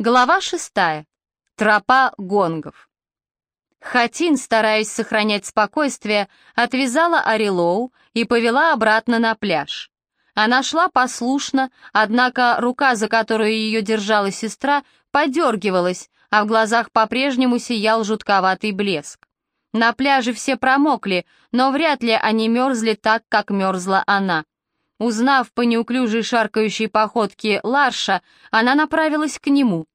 Глава шестая. Тропа гонгов. Хатин, стараясь сохранять спокойствие, отвязала Арилоу и повела обратно на пляж. Она шла послушно, однако рука, за которую ее держала сестра, подергивалась, а в глазах по-прежнему сиял жутковатый блеск. На пляже все промокли, но вряд ли они мерзли так, как мерзла она. Узнав по неуклюжей шаркающей походке Ларша, она направилась к нему.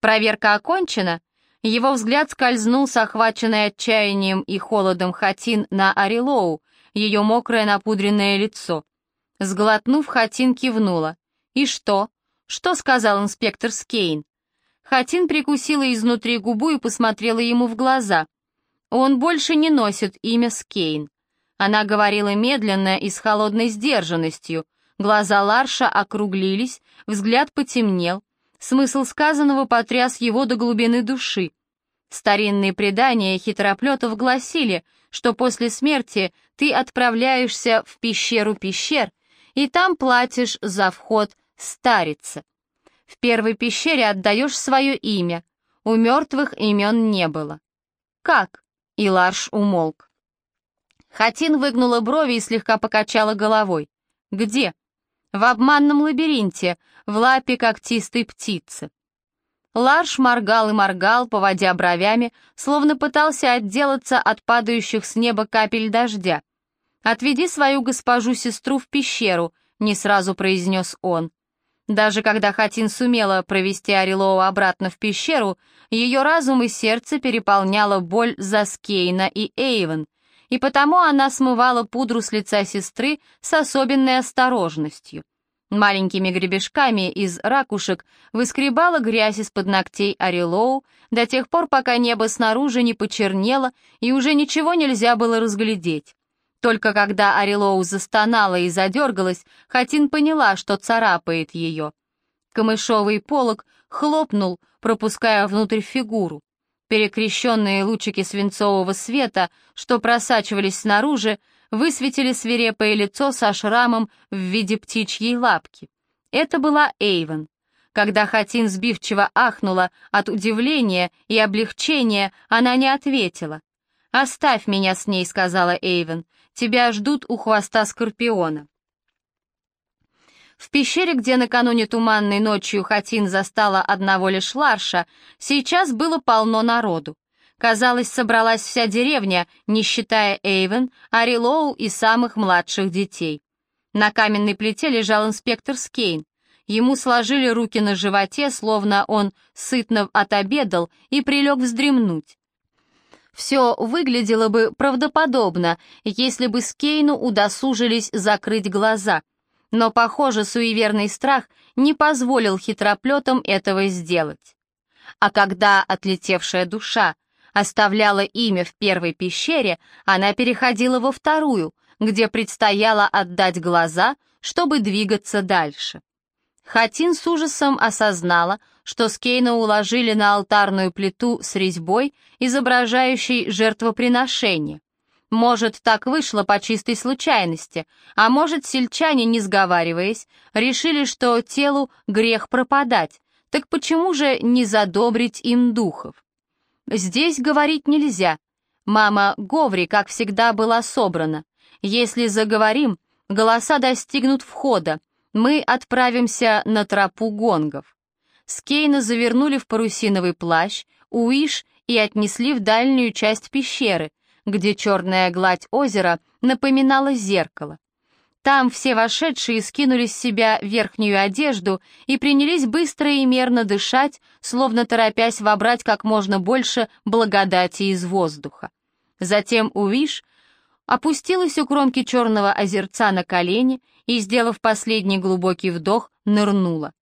Проверка окончена. Его взгляд скользнул с охваченной отчаянием и холодом Хатин на Арилоу, ее мокрое напудренное лицо. Сглотнув, Хатин кивнула. «И что? Что сказал инспектор Скейн?» Хатин прикусила изнутри губу и посмотрела ему в глаза. «Он больше не носит имя Скейн. Она говорила медленно и с холодной сдержанностью. Глаза Ларша округлились, взгляд потемнел. Смысл сказанного потряс его до глубины души. Старинные предания хитроплетов гласили, что после смерти ты отправляешься в пещеру пещер, и там платишь за вход старица. В первой пещере отдаешь свое имя, у мертвых имен не было. «Как?» — и Ларш умолк. Хатин выгнула брови и слегка покачала головой. «Где?» «В обманном лабиринте, в лапе когтистой птицы». Ларш моргал и моргал, поводя бровями, словно пытался отделаться от падающих с неба капель дождя. «Отведи свою госпожу-сестру в пещеру», — не сразу произнес он. Даже когда Хатин сумела провести Орелоу обратно в пещеру, ее разум и сердце переполняла боль за Скейна и Эйвен и потому она смывала пудру с лица сестры с особенной осторожностью. Маленькими гребешками из ракушек выскребала грязь из-под ногтей Арилоу до тех пор, пока небо снаружи не почернело и уже ничего нельзя было разглядеть. Только когда Арилоу застонала и задергалась, Хатин поняла, что царапает ее. Камышовый полог хлопнул, пропуская внутрь фигуру. Перекрещенные лучики свинцового света, что просачивались снаружи, высветили свирепое лицо со шрамом в виде птичьей лапки. Это была Эйвен. Когда Хатин сбивчиво ахнула от удивления и облегчения, она не ответила. «Оставь меня с ней», — сказала Эйвен. «Тебя ждут у хвоста Скорпиона». В пещере, где накануне туманной ночью Хатин застала одного лишь Ларша, сейчас было полно народу. Казалось, собралась вся деревня, не считая Эйвен, Арилоу и самых младших детей. На каменной плите лежал инспектор Скейн. Ему сложили руки на животе, словно он сытно отобедал и прилег вздремнуть. Все выглядело бы правдоподобно, если бы Скейну удосужились закрыть глаза — но, похоже, суеверный страх не позволил хитроплетам этого сделать. А когда отлетевшая душа оставляла имя в первой пещере, она переходила во вторую, где предстояло отдать глаза, чтобы двигаться дальше. Хатин с ужасом осознала, что Скейна уложили на алтарную плиту с резьбой, изображающей жертвоприношение. Может, так вышло по чистой случайности, а может, сельчане, не сговариваясь, решили, что телу грех пропадать, так почему же не задобрить им духов? Здесь говорить нельзя. Мама Говри, как всегда, была собрана. Если заговорим, голоса достигнут входа, мы отправимся на тропу гонгов. Скейна завернули в парусиновый плащ, Уиш и отнесли в дальнюю часть пещеры, где черная гладь озера напоминала зеркало. Там все вошедшие скинули с себя верхнюю одежду и принялись быстро и мерно дышать, словно торопясь вобрать как можно больше благодати из воздуха. Затем Увиш опустилась у кромки черного озерца на колени и, сделав последний глубокий вдох, нырнула.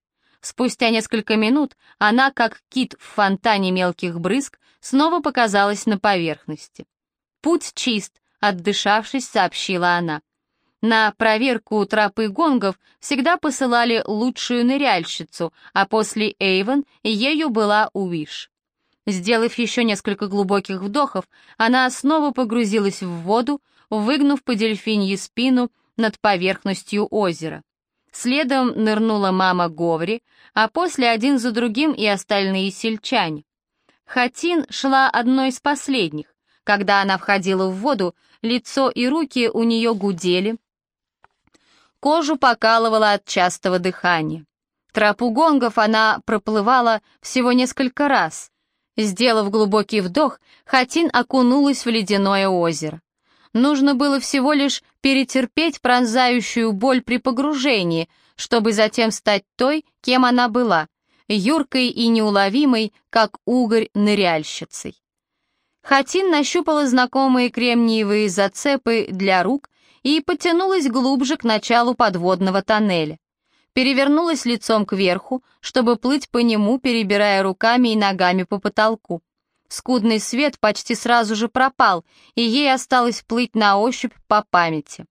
Спустя несколько минут она, как кит в фонтане мелких брызг, снова показалась на поверхности. «Путь чист», — отдышавшись, сообщила она. На проверку тропы гонгов всегда посылали лучшую ныряльщицу, а после Эйвен ею была Уиш. Сделав еще несколько глубоких вдохов, она снова погрузилась в воду, выгнув по дельфиньи спину над поверхностью озера. Следом нырнула мама Говри, а после один за другим и остальные сельчане. Хатин шла одной из последних. Когда она входила в воду, лицо и руки у нее гудели, кожу покалывала от частого дыхания. Тропу гонгов она проплывала всего несколько раз. Сделав глубокий вдох, Хатин окунулась в ледяное озеро. Нужно было всего лишь перетерпеть пронзающую боль при погружении, чтобы затем стать той, кем она была, юркой и неуловимой, как угорь ныряльщицей. Хатин нащупала знакомые кремниевые зацепы для рук и потянулась глубже к началу подводного тоннеля. Перевернулась лицом кверху, чтобы плыть по нему, перебирая руками и ногами по потолку. Скудный свет почти сразу же пропал, и ей осталось плыть на ощупь по памяти.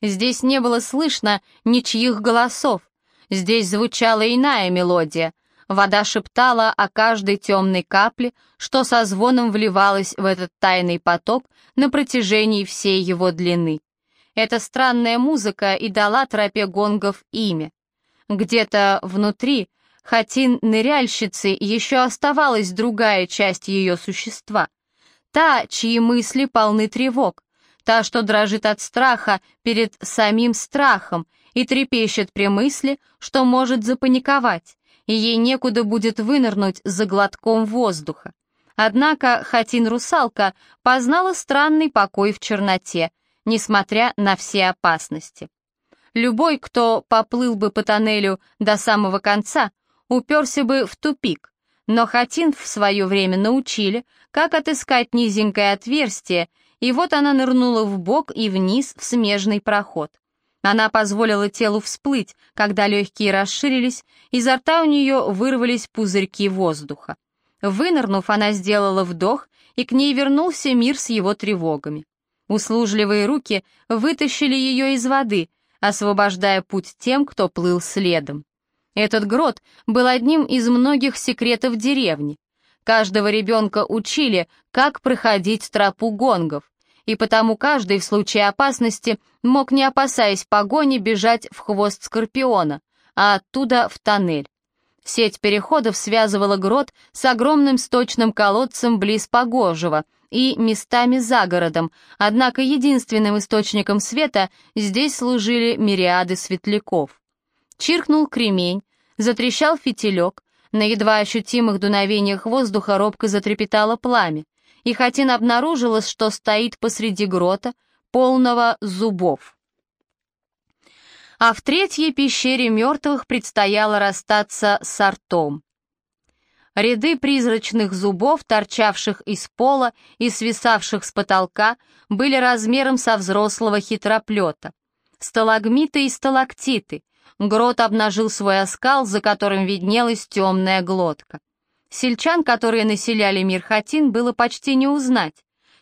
Здесь не было слышно ничьих голосов. Здесь звучала иная мелодия. Вода шептала о каждой темной капле, что со звоном вливалась в этот тайный поток на протяжении всей его длины. Эта странная музыка и дала тропе гонгов имя. Где-то внутри Хатин ныряльщицы еще оставалась другая часть ее существа. Та, чьи мысли полны тревог, та, что дрожит от страха перед самим страхом и трепещет при мысли, что может запаниковать, и ей некуда будет вынырнуть за глотком воздуха. Однако Хатин-русалка познала странный покой в черноте, несмотря на все опасности. Любой, кто поплыл бы по тоннелю до самого конца, уперся бы в тупик, но Хатин в свое время научили, как отыскать низенькое отверстие, и вот она нырнула в бок и вниз в смежный проход. Она позволила телу всплыть, когда легкие расширились, изо рта у нее вырвались пузырьки воздуха. Вынырнув, она сделала вдох, и к ней вернулся мир с его тревогами. Услужливые руки вытащили ее из воды, освобождая путь тем, кто плыл следом. Этот грот был одним из многих секретов деревни. Каждого ребенка учили, как проходить тропу гонгов, и потому каждый в случае опасности мог, не опасаясь погони, бежать в хвост скорпиона, а оттуда в тоннель. Сеть переходов связывала грот с огромным сточным колодцем близ Погожего и местами за городом, однако единственным источником света здесь служили мириады светляков. Чиркнул кремень, Затрещал фитилек, на едва ощутимых дуновениях воздуха робко затрепетало пламя, и Хатин обнаружилось, что стоит посреди грота, полного зубов. А в третьей пещере мертвых предстояло расстаться с артом. Ряды призрачных зубов, торчавших из пола и свисавших с потолка, были размером со взрослого хитроплета. Сталагмиты и сталактиты, Грот обнажил свой оскал, за которым виднелась темная глотка. Сельчан, которые населяли мир Хатин, было почти не узнать.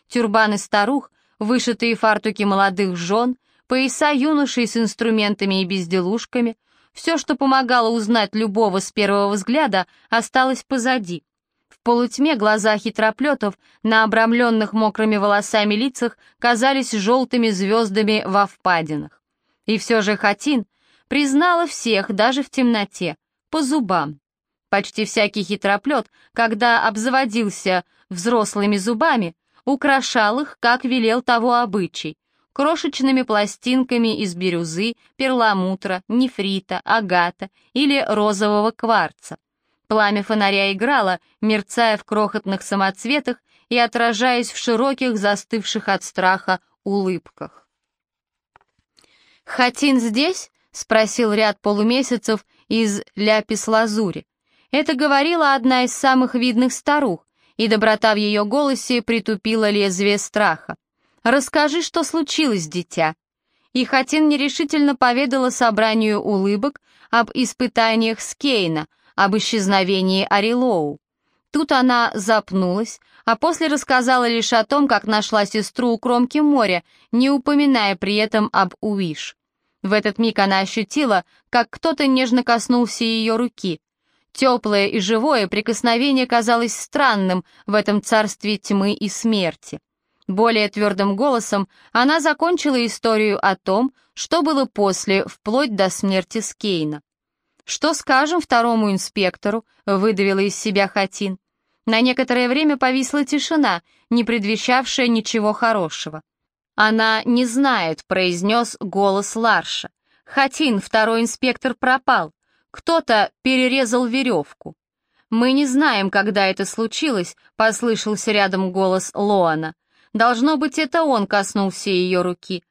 Тюрбаны старух, вышитые фартуки молодых жен, пояса юношей с инструментами и безделушками, все, что помогало узнать любого с первого взгляда, осталось позади. В полутьме глаза хитроплетов на обрамленных мокрыми волосами лицах казались желтыми звездами во впадинах. И все же Хатин — Признала всех, даже в темноте, по зубам. Почти всякий хитроплет, когда обзаводился взрослыми зубами, украшал их, как велел того обычай, крошечными пластинками из бирюзы, перламутра, нефрита, агата или розового кварца. Пламя фонаря играло, мерцая в крохотных самоцветах и отражаясь в широких, застывших от страха улыбках. «Хатин здесь?» — спросил ряд полумесяцев из ляпис-лазури. Это говорила одна из самых видных старух, и доброта в ее голосе притупила лезвие страха. «Расскажи, что случилось, дитя». И Хатин нерешительно поведала собранию улыбок об испытаниях Скейна, об исчезновении Арилоу. Тут она запнулась, а после рассказала лишь о том, как нашла сестру у кромки моря, не упоминая при этом об Уиш. В этот миг она ощутила, как кто-то нежно коснулся ее руки. Теплое и живое прикосновение казалось странным в этом царстве тьмы и смерти. Более твердым голосом она закончила историю о том, что было после, вплоть до смерти Скейна. «Что скажем второму инспектору?» — выдавила из себя Хатин. На некоторое время повисла тишина, не предвещавшая ничего хорошего. «Она не знает», — произнес голос Ларша. «Хатин, второй инспектор, пропал. Кто-то перерезал веревку». «Мы не знаем, когда это случилось», — послышался рядом голос Лоана. «Должно быть, это он коснулся ее руки.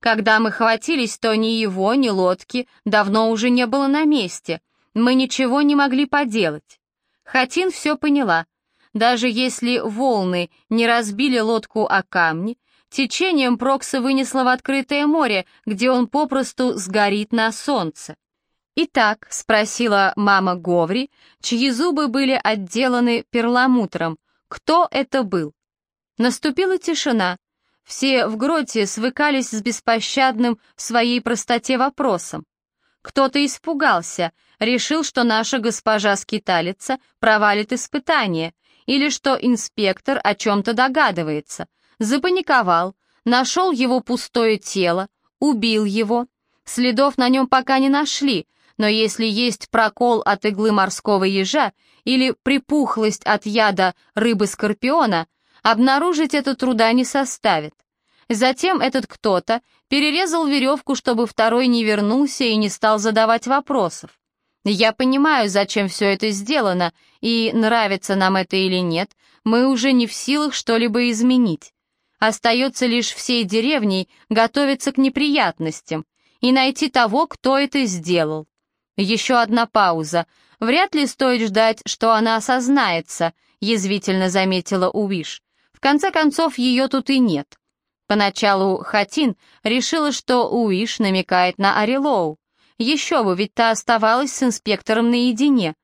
Когда мы хватились, то ни его, ни лодки давно уже не было на месте. Мы ничего не могли поделать. Хатин все поняла. Даже если волны не разбили лодку о камни, течением Прокса вынесло в открытое море, где он попросту сгорит на солнце. «Итак», — спросила мама Говри, чьи зубы были отделаны перламутром, кто это был? Наступила тишина, все в гроте свыкались с беспощадным в своей простоте вопросом. Кто-то испугался, решил, что наша госпожа-скиталица провалит испытание, или что инспектор о чем-то догадывается, запаниковал, нашел его пустое тело, убил его. Следов на нем пока не нашли, но если есть прокол от иглы морского ежа или припухлость от яда рыбы-скорпиона, Обнаружить это труда не составит. Затем этот кто-то перерезал веревку, чтобы второй не вернулся и не стал задавать вопросов. Я понимаю, зачем все это сделано, и нравится нам это или нет, мы уже не в силах что-либо изменить. Остается лишь всей деревней готовиться к неприятностям и найти того, кто это сделал. Еще одна пауза. Вряд ли стоит ждать, что она осознается, язвительно заметила Увиш конце концов, ее тут и нет. Поначалу Хатин решила, что Уиш намекает на Арилоу. Еще бы, ведь та оставалась с инспектором наедине.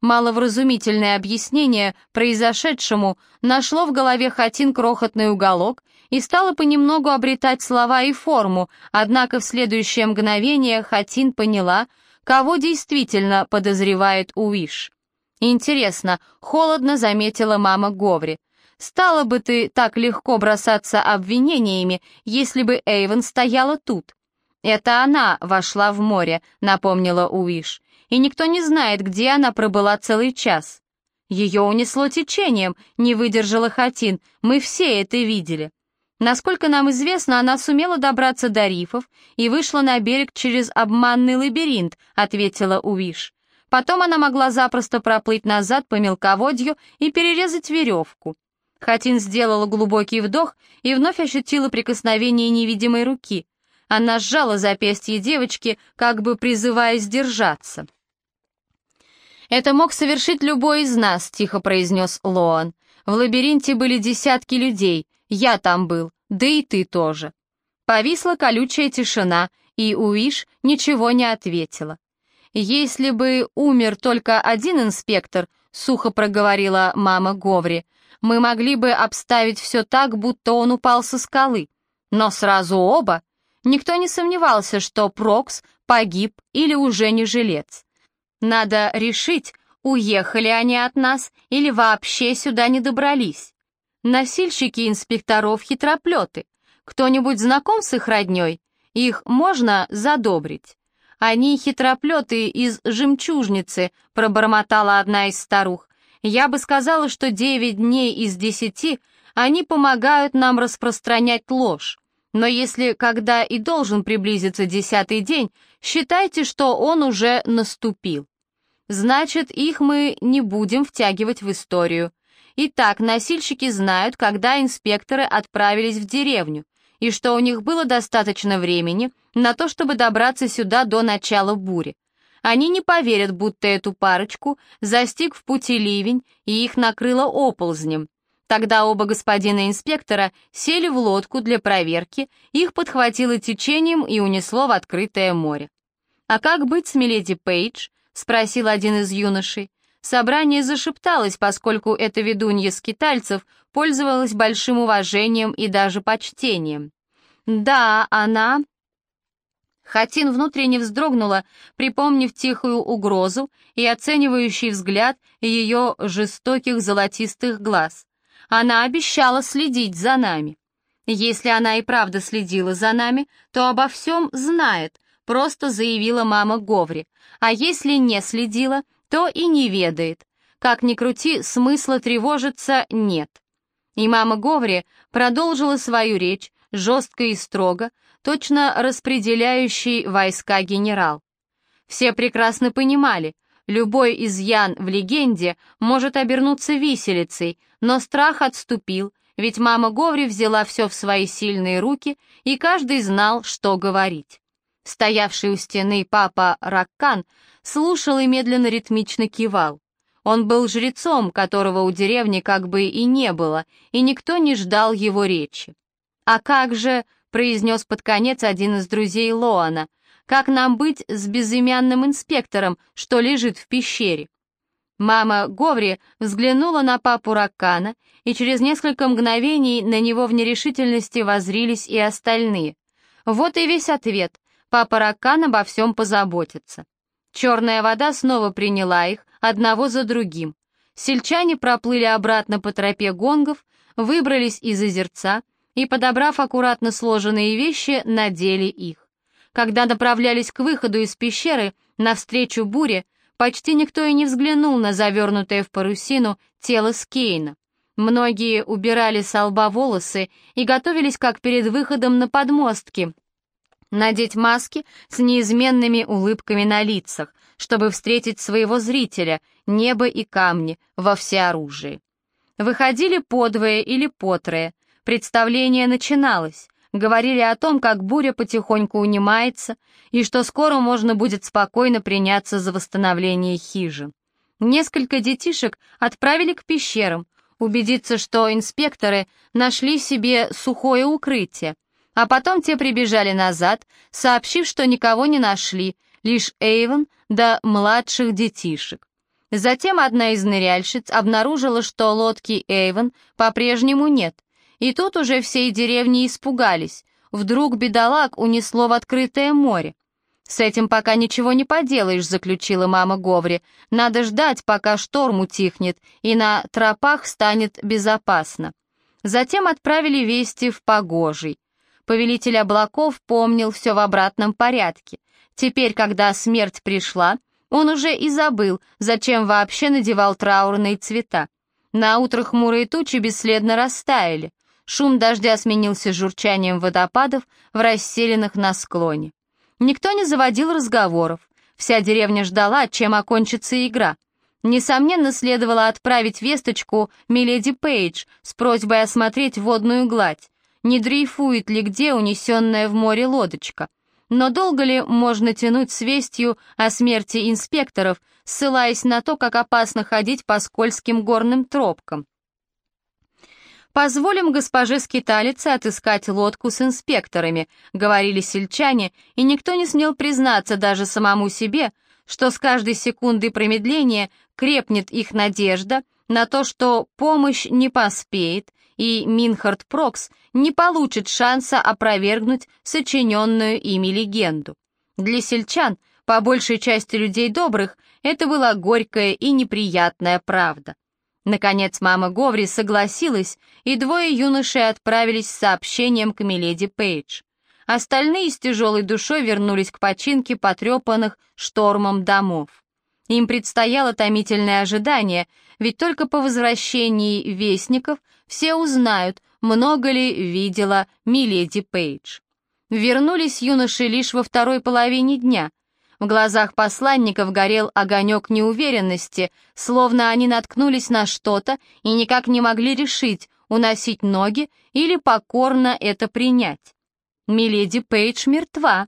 Маловразумительное объяснение произошедшему нашло в голове Хатин крохотный уголок и стало понемногу обретать слова и форму, однако в следующее мгновение Хатин поняла, кого действительно подозревает Уиш. Интересно, холодно заметила мама Говри. Стало бы ты так легко бросаться обвинениями, если бы Эйвен стояла тут. Это она вошла в море, напомнила Уиш, и никто не знает, где она пробыла целый час. Ее унесло течением, не выдержала Хатин, мы все это видели. Насколько нам известно, она сумела добраться до рифов и вышла на берег через обманный лабиринт, ответила Увиш. Потом она могла запросто проплыть назад по мелководью и перерезать веревку. Хатин сделала глубокий вдох и вновь ощутила прикосновение невидимой руки. Она сжала запястье девочки, как бы призывая сдержаться. «Это мог совершить любой из нас», — тихо произнес Лоан. «В лабиринте были десятки людей, я там был, да и ты тоже». Повисла колючая тишина, и Уиш ничего не ответила. «Если бы умер только один инспектор», — сухо проговорила мама Говри, — мы могли бы обставить все так, будто он упал со скалы. Но сразу оба. Никто не сомневался, что Прокс погиб или уже не жилец. Надо решить, уехали они от нас или вообще сюда не добрались. Носильщики инспекторов хитроплеты. Кто-нибудь знаком с их родней? Их можно задобрить. Они хитроплеты из жемчужницы, пробормотала одна из старух. Я бы сказала, что девять дней из десяти они помогают нам распространять ложь. Но если когда и должен приблизиться десятый день, считайте, что он уже наступил. Значит, их мы не будем втягивать в историю. Итак, носильщики знают, когда инспекторы отправились в деревню, и что у них было достаточно времени на то, чтобы добраться сюда до начала бури. Они не поверят, будто эту парочку застиг в пути ливень и их накрыло оползнем. Тогда оба господина инспектора сели в лодку для проверки, их подхватило течением и унесло в открытое море. «А как быть с Миледи Пейдж?» — спросил один из юношей. Собрание зашепталось, поскольку эта ведунья скитальцев пользовалась большим уважением и даже почтением. «Да, она Хатин внутренне вздрогнула, припомнив тихую угрозу и оценивающий взгляд ее жестоких золотистых глаз. Она обещала следить за нами. Если она и правда следила за нами, то обо всем знает, просто заявила мама Говри. А если не следила, то и не ведает. Как ни крути, смысла тревожиться нет. И мама Говри продолжила свою речь, жестко и строго, точно распределяющий войска генерал. Все прекрасно понимали, любой изъян в легенде может обернуться виселицей, но страх отступил, ведь мама Говри взяла все в свои сильные руки, и каждый знал, что говорить. Стоявший у стены папа Раккан слушал и медленно ритмично кивал. Он был жрецом, которого у деревни как бы и не было, и никто не ждал его речи. «А как же», — произнес под конец один из друзей Лоана, «как нам быть с безымянным инспектором, что лежит в пещере?» Мама Говри взглянула на папу Раккана, и через несколько мгновений на него в нерешительности возрились и остальные. Вот и весь ответ. Папа Раккан обо всем позаботится. Черная вода снова приняла их, одного за другим. Сельчане проплыли обратно по тропе гонгов, выбрались из озерца и, подобрав аккуратно сложенные вещи, надели их. Когда направлялись к выходу из пещеры, навстречу буре, почти никто и не взглянул на завернутое в парусину тело Скейна. Многие убирали с лба волосы и готовились как перед выходом на подмостки, надеть маски с неизменными улыбками на лицах, чтобы встретить своего зрителя, небо и камни во всеоружии. Выходили подвое или потрое, представление начиналось, говорили о том, как буря потихоньку унимается и что скоро можно будет спокойно приняться за восстановление хижин. Несколько детишек отправили к пещерам, убедиться, что инспекторы нашли себе сухое укрытие, а потом те прибежали назад, сообщив, что никого не нашли, лишь Эйвен да младших детишек. Затем одна из ныряльщиц обнаружила, что лодки Эйвен по-прежнему нет, и тут уже всей деревни испугались. Вдруг бедолаг унесло в открытое море. «С этим пока ничего не поделаешь», — заключила мама Говри. «Надо ждать, пока шторм утихнет, и на тропах станет безопасно». Затем отправили вести в Погожий. Повелитель облаков помнил все в обратном порядке. Теперь, когда смерть пришла, он уже и забыл, зачем вообще надевал траурные цвета. На утро хмурые тучи бесследно растаяли. Шум дождя сменился журчанием водопадов в расселенных на склоне. Никто не заводил разговоров. Вся деревня ждала, чем окончится игра. Несомненно, следовало отправить весточку Миледи Пейдж с просьбой осмотреть водную гладь не дрейфует ли где унесенная в море лодочка. Но долго ли можно тянуть с вестью о смерти инспекторов, ссылаясь на то, как опасно ходить по скользким горным тропкам? «Позволим госпоже скиталице отыскать лодку с инспекторами», — говорили сельчане, и никто не смел признаться даже самому себе, что с каждой секундой промедления крепнет их надежда на то, что помощь не поспеет, и Минхард Прокс не получит шанса опровергнуть сочиненную ими легенду. Для сельчан, по большей части людей добрых, это была горькая и неприятная правда. Наконец мама Говри согласилась, и двое юношей отправились с сообщением к Миледи Пейдж. Остальные с тяжелой душой вернулись к починке потрепанных штормом домов. Им предстояло томительное ожидание, ведь только по возвращении вестников все узнают, много ли видела Миледи Пейдж. Вернулись юноши лишь во второй половине дня. В глазах посланников горел огонек неуверенности, словно они наткнулись на что-то и никак не могли решить, уносить ноги или покорно это принять. Миледи Пейдж мертва.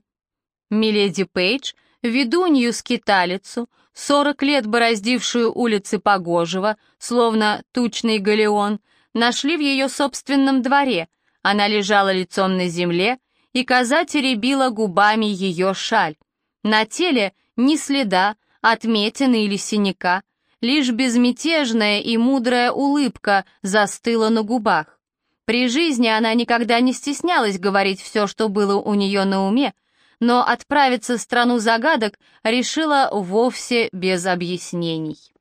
Миледи Пейдж, ведунью-скиталицу, сорок лет бороздившую улицы Погожего, словно тучный галеон, нашли в ее собственном дворе. Она лежала лицом на земле, и коза теребила губами ее шаль. На теле ни следа, отметины или синяка, лишь безмятежная и мудрая улыбка застыла на губах. При жизни она никогда не стеснялась говорить все, что было у нее на уме, но отправиться в страну загадок решила вовсе без объяснений.